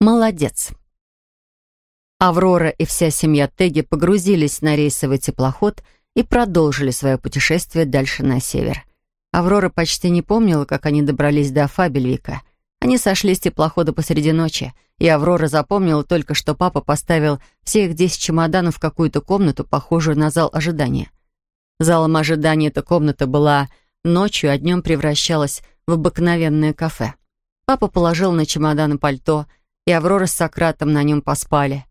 Молодец. Аврора и вся семья Теги погрузились на рейсовый теплоход и продолжили свое путешествие дальше на север. Аврора почти не помнила, как они добрались до Фабельвика. Они сошли с теплохода посреди ночи, и Аврора запомнила только, что папа поставил все их десять чемоданов в какую-то комнату, похожую на зал ожидания. Залом ожидания эта комната была ночью, а днем превращалась в обыкновенное кафе. Папа положил на чемоданы пальто, и Аврора с Сократом на нем поспали.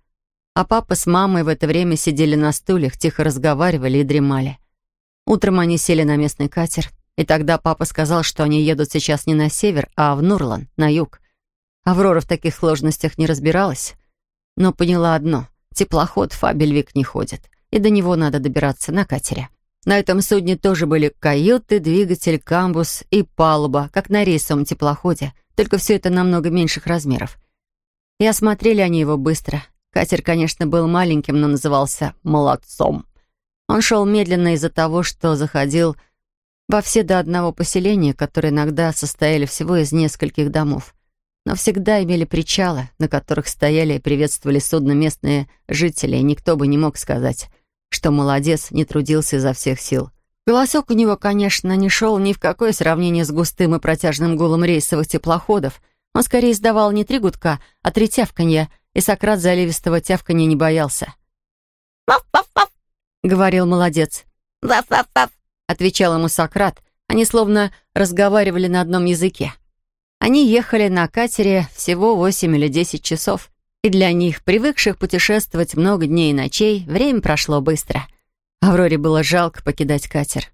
А папа с мамой в это время сидели на стульях, тихо разговаривали и дремали. Утром они сели на местный катер, и тогда папа сказал, что они едут сейчас не на север, а в Нурлан, на юг. Аврора в таких сложностях не разбиралась, но поняла одно — теплоход Фабельвик не ходит, и до него надо добираться на катере. На этом судне тоже были каюты, двигатель, камбус и палуба, как на рейсовом теплоходе, только все это намного меньших размеров. И осмотрели они его быстро. Катер, конечно, был маленьким, но назывался «молодцом». Он шел медленно из-за того, что заходил во все до одного поселения, которые иногда состояли всего из нескольких домов. Но всегда имели причалы, на которых стояли и приветствовали судно местные жители, и никто бы не мог сказать, что молодец не трудился изо всех сил. Голосок у него, конечно, не шел ни в какое сравнение с густым и протяжным гулом рейсовых теплоходов — он скорее издавал не три гудка, а три тявканья, и Сократ заливистого тявканья не боялся. «Ваф-ваф-ваф!» — говорил молодец. «Ваф-ваф-ваф!» — отвечал ему Сократ. Они словно разговаривали на одном языке. Они ехали на катере всего восемь или десять часов, и для них, привыкших путешествовать много дней и ночей, время прошло быстро. Авроре было жалко покидать катер.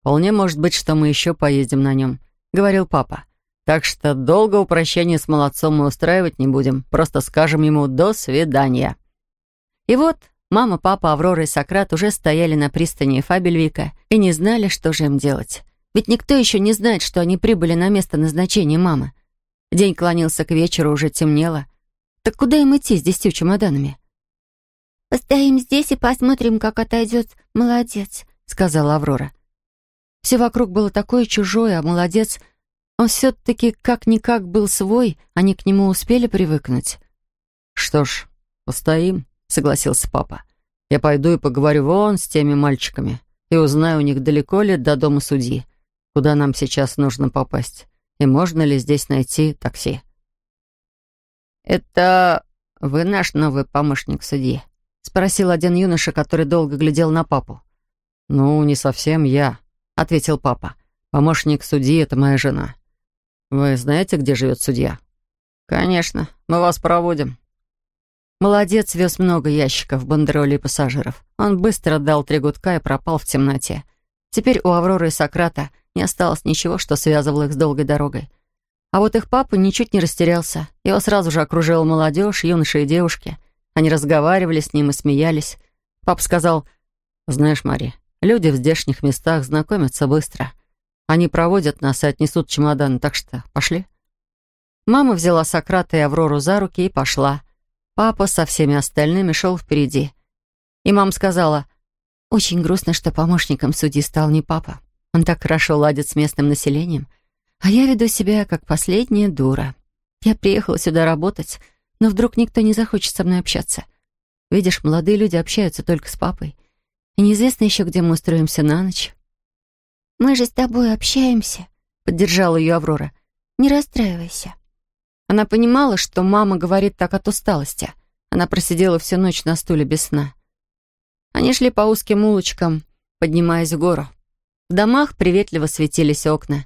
«Вполне может быть, что мы еще поедем на нем», — говорил папа. Так что долго упрощения с молодцом мы устраивать не будем. Просто скажем ему «до свидания». И вот мама, папа, Аврора и Сократ уже стояли на пристани Фабельвика и не знали, что же им делать. Ведь никто еще не знает, что они прибыли на место назначения мамы. День клонился к вечеру, уже темнело. Так куда им идти с десятью чемоданами? «Постоим здесь и посмотрим, как отойдет молодец», — сказала Аврора. Все вокруг было такое чужое, а молодец — он все-таки как-никак был свой, они к нему успели привыкнуть. «Что ж, постоим», — согласился папа. «Я пойду и поговорю вон с теми мальчиками и узнаю у них, далеко ли до дома судьи, куда нам сейчас нужно попасть, и можно ли здесь найти такси». «Это вы наш новый помощник судьи?» — спросил один юноша, который долго глядел на папу. «Ну, не совсем я», — ответил папа. «Помощник судьи — это моя жена. «Вы знаете, где живет судья?» «Конечно. Мы вас проводим». Молодец вез много ящиков, бандеролей и пассажиров. Он быстро дал три гудка и пропал в темноте. Теперь у Авроры и Сократа не осталось ничего, что связывало их с долгой дорогой. А вот их папа ничуть не растерялся. Его сразу же окружила молодежь, юноши и девушки. Они разговаривали с ним и смеялись. Папа сказал, «Знаешь, Мари, люди в здешних местах знакомятся быстро. Они проводят нас и отнесут чемодан, так что пошли». Мама взяла Сократа и Аврору за руки и пошла. Папа со всеми остальными шел впереди. И мама сказала, «Очень грустно, что помощником судьи стал не папа. Он так хорошо ладит с местным населением. А я веду себя как последняя дура. Я приехала сюда работать, но вдруг никто не захочет со мной общаться. Видишь, молодые люди общаются только с папой. И неизвестно еще, где мы устроимся на ночь. «Мы же с тобой общаемся», — поддержала ее Аврора. «Не расстраивайся». Она понимала, что мама говорит так от усталости. Она просидела всю ночь на стуле без сна. Они шли по узким улочкам, поднимаясь в гору. В домах приветливо светились окна.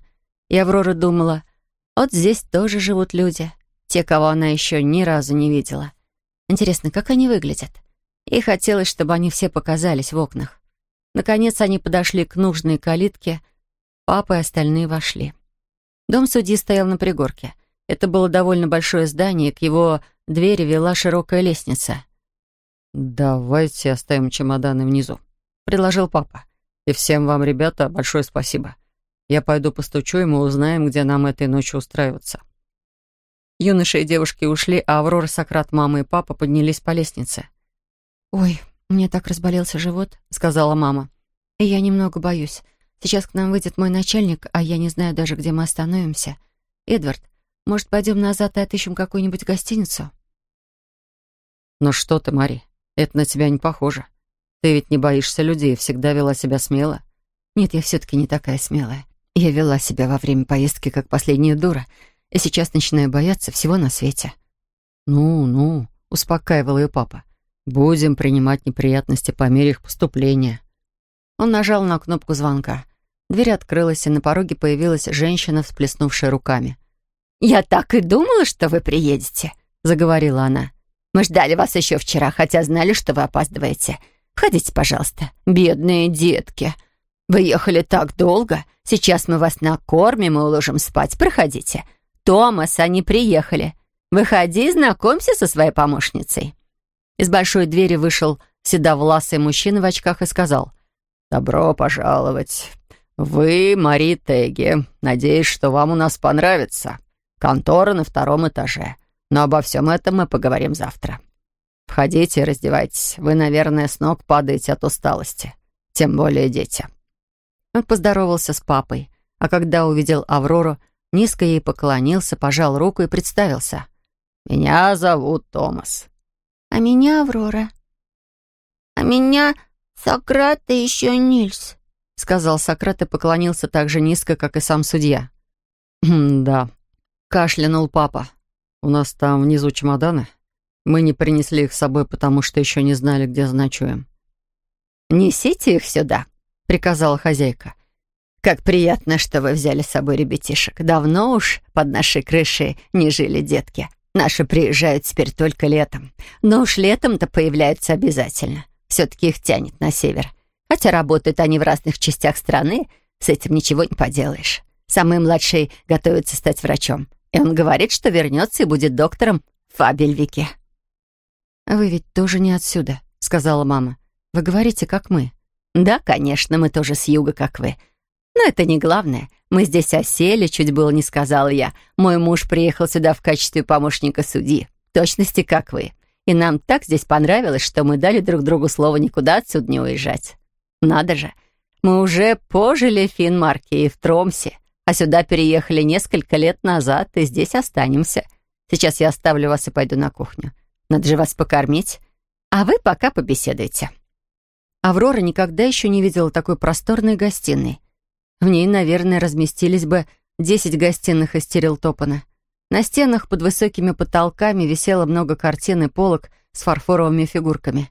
И Аврора думала, вот здесь тоже живут люди, те, кого она еще ни разу не видела. Интересно, как они выглядят? И хотелось, чтобы они все показались в окнах. Наконец они подошли к нужной калитке. Папа и остальные вошли. Дом судьи стоял на пригорке. Это было довольно большое здание, к его двери вела широкая лестница. «Давайте оставим чемоданы внизу», — предложил папа. «И всем вам, ребята, большое спасибо. Я пойду постучу, и мы узнаем, где нам этой ночью устраиваться». Юноши и девушки ушли, а Аврора, Сократ, мама и папа поднялись по лестнице. «Ой, «Мне так разболелся живот», — сказала мама. «И я немного боюсь. Сейчас к нам выйдет мой начальник, а я не знаю даже, где мы остановимся. Эдвард, Может, пойдем назад и отыщем какую-нибудь гостиницу?» «Ну что ты, Мари, это на тебя не похоже. Ты ведь не боишься людей, всегда вела себя смело». «Нет, я все-таки не такая смелая. Я вела себя во время поездки как последняя дура, и сейчас начинаю бояться всего на свете». «Ну, ну», — успокаивал ее папа. «Будем принимать неприятности по мере их поступления». Он нажал на кнопку звонка. Дверь открылась, и на пороге появилась женщина, всплеснувшая руками. «Я так и думала, что вы приедете», — заговорила она. «Мы ждали вас еще вчера, хотя знали, что вы опаздываете. Входите, пожалуйста, бедные детки. Вы ехали так долго. Сейчас мы вас накормим и уложим спать. Проходите. Томас, они приехали. Выходи, знакомься со своей помощницей». Из большой двери вышел седовласый мужчина в очках и сказал «Добро пожаловать. Вы Мари Теги. Надеюсь, что вам у нас понравится». Контора на втором этаже. Но обо всем этом мы поговорим завтра. Входите раздевайтесь. Вы, наверное, с ног падаете от усталости. Тем более дети». Он поздоровался с папой, а когда увидел Аврору, низко ей поклонился, пожал руку и представился. «Меня зовут Томас». «А меня Аврора». «А меня Сократ и еще Нильс», — сказал Сократ и поклонился так же низко, как и сам судья. «Да, Кашлянул папа. «У нас там внизу чемоданы. Мы не принесли их с собой, потому что еще не знали, где заночуем». «Несите их сюда», — приказала хозяйка. «Как приятно, что вы взяли с собой ребятишек. Давно уж под нашей крышей не жили детки. Наши приезжают теперь только летом. Но уж летом-то появляются обязательно. Все-таки их тянет на север. Хотя работают они в разных частях страны, с этим ничего не поделаешь. Самый младший готовится стать врачом. И он говорит, что вернется и будет доктором в Фабельвике. «Вы ведь тоже не отсюда», — сказала мама. «Вы говорите, как мы». «Да, конечно, мы тоже с юга, как вы. Но это не главное. Мы здесь осели, чуть было не сказала я. Мой муж приехал сюда в качестве помощника судьи. В точности, как вы. И нам так здесь понравилось, что мы дали друг другу слово никуда отсюда не уезжать. Надо же, мы уже пожили в Финмарке и в Тромсе а сюда переехали несколько лет назад и здесь останемся. Сейчас я оставлю вас и пойду на кухню. Надо же вас покормить, а вы пока побеседуйте». Аврора никогда еще не видела такой просторной гостиной. В ней, наверное, разместились бы десять гостиных из Терилтопана. На стенах под высокими потолками висело много картин и полок с фарфоровыми фигурками.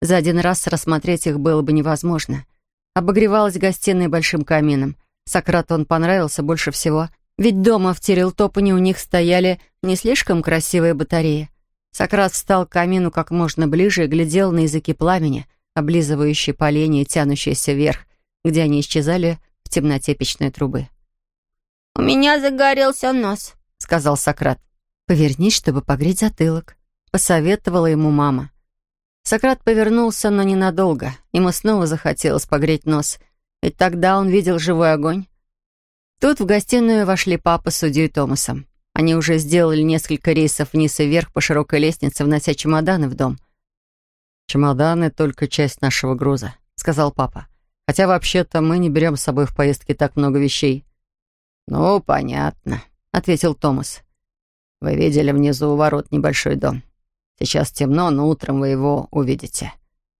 За один раз рассмотреть их было бы невозможно. Обогревалась гостиная большим камином — Сократу он понравился больше всего, ведь дома в Терилтопане у них стояли не слишком красивые батареи. Сократ встал к камину как можно ближе и глядел на языки пламени, облизывающие поленья и тянущиеся вверх, где они исчезали в темноте печной трубы. «У меня загорелся нос», — сказал Сократ. «Повернись, чтобы погреть затылок», — посоветовала ему мама. Сократ повернулся, но ненадолго. Ему снова захотелось погреть нос — ведь тогда он видел живой огонь. Тут в гостиную вошли папа с судьей Томасом. Они уже сделали несколько рейсов вниз и вверх по широкой лестнице, внося чемоданы в дом. «Чемоданы — только часть нашего груза», — сказал папа. «Хотя вообще-то мы не берем с собой в поездке так много вещей». «Ну, понятно», — ответил Томас. «Вы видели внизу у ворот небольшой дом. Сейчас темно, но утром вы его увидите.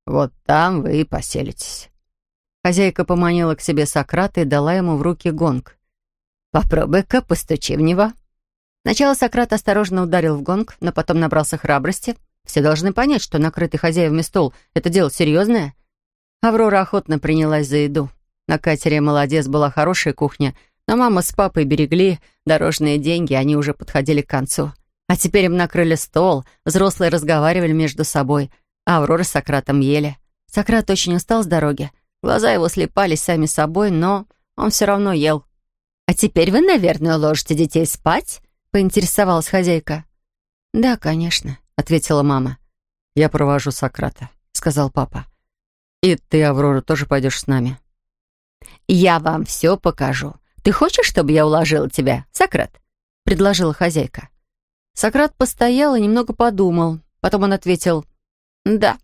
Вот там вы и поселитесь». Хозяйка поманила к себе Сократа и дала ему в руки гонг. «Попробуй-ка, постучи в него». Сначала Сократ осторожно ударил в гонг, но потом набрался храбрости. Все должны понять, что накрытый хозяевами стол — это дело серьезное. Аврора охотно принялась за еду. На катере «Молодец» была хорошая кухня, но мама с папой берегли дорожные деньги, они уже подходили к концу. А теперь им накрыли стол, взрослые разговаривали между собой, а Аврора с Сократом ели. Сократ очень устал с дороги, Глаза его слепались сами собой, но он все равно ел. «А теперь вы, наверное, уложите детей спать?» — поинтересовалась хозяйка. «Да, конечно», — ответила мама. «Я провожу Сократа», — сказал папа. «И ты, Аврора, тоже пойдешь с нами». «Я вам все покажу. Ты хочешь, чтобы я уложила тебя, Сократ?» — предложила хозяйка. Сократ постоял и немного подумал. Потом он ответил «да».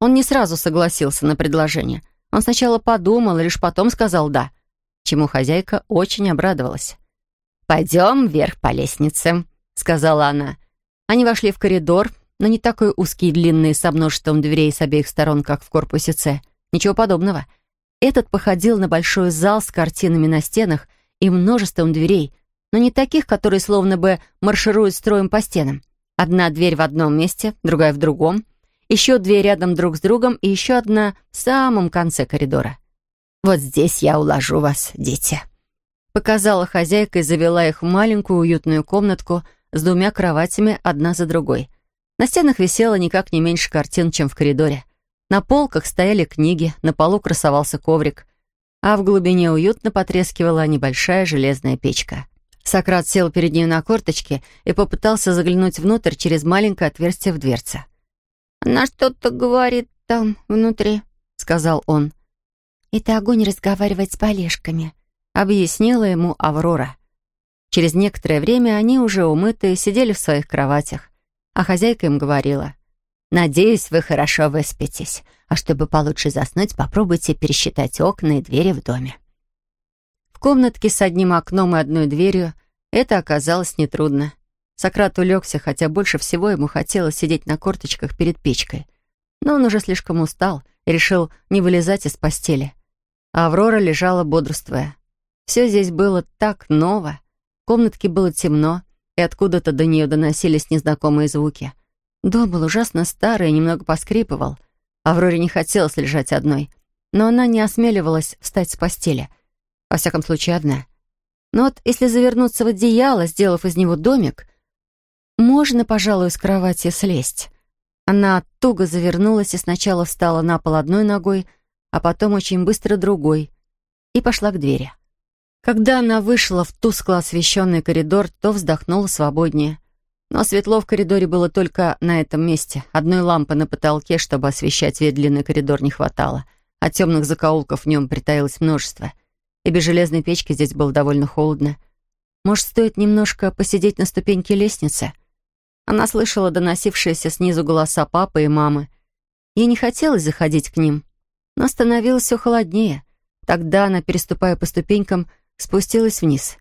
Он не сразу согласился на предложение. Он сначала подумал, и лишь потом сказал «да», чему хозяйка очень обрадовалась. пойдем вверх по лестнице», — сказала она. Они вошли в коридор, но не такой узкий и длинный, с множеством дверей с обеих сторон, как в корпусе С. Ничего подобного. Этот походил на большой зал с картинами на стенах и множеством дверей, но не таких, которые словно бы маршируют строем по стенам. Одна дверь в одном месте, другая в другом, еще две рядом друг с другом и еще одна в самом конце коридора. «Вот здесь я уложу вас, дети», — показала хозяйка и завела их в маленькую уютную комнатку с двумя кроватями одна за другой. На стенах висело никак не меньше картин, чем в коридоре. На полках стояли книги, на полу красовался коврик, а в глубине уютно потрескивала небольшая железная печка. Сократ сел перед ней на корточки и попытался заглянуть внутрь через маленькое отверстие в дверце. «Она что-то говорит там, внутри», — сказал он. «Это огонь разговаривать с полежками», — объяснила ему Аврора. Через некоторое время они уже умытые сидели в своих кроватях, а хозяйка им говорила. «Надеюсь, вы хорошо выспитесь, а чтобы получше заснуть, попробуйте пересчитать окна и двери в доме» комнатке с одним окном и одной дверью это оказалось нетрудно. Сократ улегся, хотя больше всего ему хотелось сидеть на корточках перед печкой. Но он уже слишком устал и решил не вылезать из постели. А Аврора лежала бодрствуя. Все здесь было так ново. В комнатке было темно, и откуда-то до нее доносились незнакомые звуки. Дом был ужасно старый и немного поскрипывал. Авроре не хотелось лежать одной, но она не осмеливалась встать с постели — во всяком случае, одна. Но вот если завернуться в одеяло, сделав из него домик, можно, пожалуй, с кровати слезть. Она туго завернулась и сначала встала на пол одной ногой, а потом очень быстро другой, и пошла к двери. Когда она вышла в тускло освещенный коридор, то вздохнула свободнее. Но светло в коридоре было только на этом месте. Одной лампы на потолке, чтобы освещать весь длинный коридор, не хватало, а темных закоулков в нем притаилось множество и без железной печки здесь было довольно холодно. Может, стоит немножко посидеть на ступеньке лестницы? Она слышала доносившиеся снизу голоса папы и мамы. Ей не хотелось заходить к ним, но становилось все холоднее. Тогда она, переступая по ступенькам, спустилась вниз.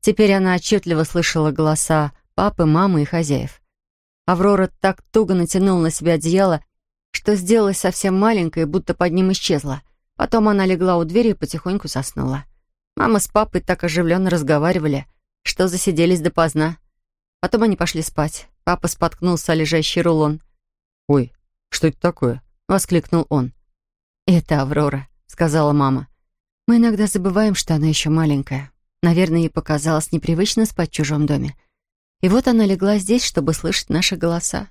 Теперь она отчетливо слышала голоса папы, мамы и хозяев. Аврора так туго натянула на себя одеяло, что сделалась совсем маленькой, будто под ним исчезла. Потом она легла у двери и потихоньку заснула. Мама с папой так оживленно разговаривали, что засиделись допоздна. Потом они пошли спать. Папа споткнулся о лежащий рулон. «Ой, что это такое?» — воскликнул он. «Это Аврора», — сказала мама. «Мы иногда забываем, что она еще маленькая. Наверное, ей показалось непривычно спать в чужом доме. И вот она легла здесь, чтобы слышать наши голоса».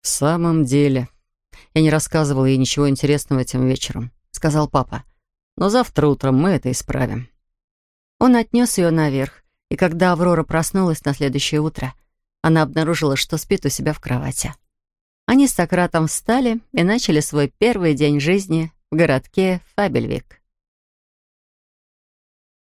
«В самом деле», я не рассказывал ей ничего интересного этим вечером», — сказал папа. «Но завтра утром мы это исправим». Он отнес ее наверх, и когда Аврора проснулась на следующее утро, она обнаружила, что спит у себя в кровати. Они с Сократом встали и начали свой первый день жизни в городке Фабельвик.